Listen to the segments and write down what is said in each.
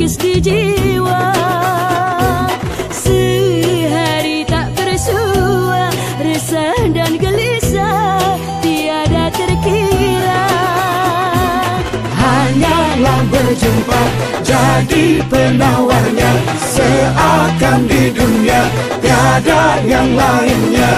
terkikis di jiwa. Sehari tak bersua Resah dan gelisah Tiada terkira. Hanyalah berjumpa Jadi penawarnya Seakan di dunia Tiada yang lainnya.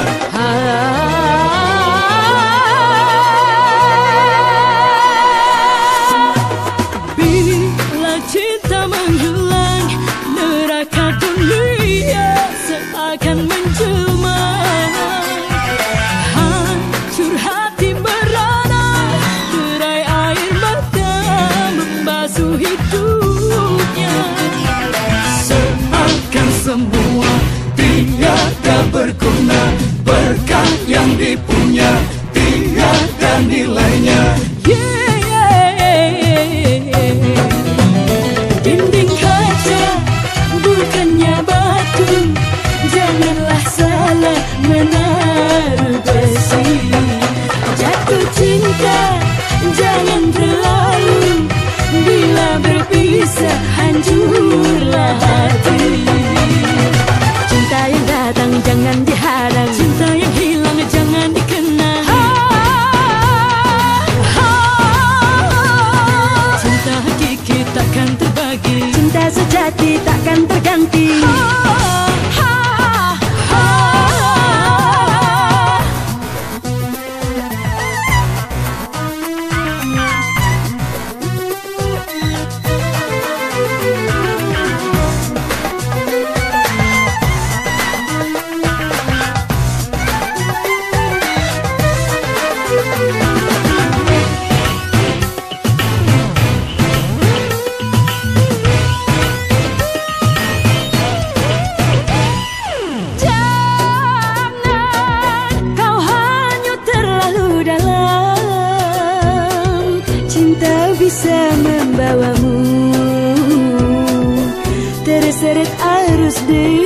yang dipunya tiada nilainya. Yeah, yeah, yeah, Dinding kaca bukannya batu. Janganlah salah menaruh besi. Jatuh cinta jangan terlalu. Bila berpisah hati tak bisa membawamu Terseret arus dewa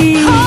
be.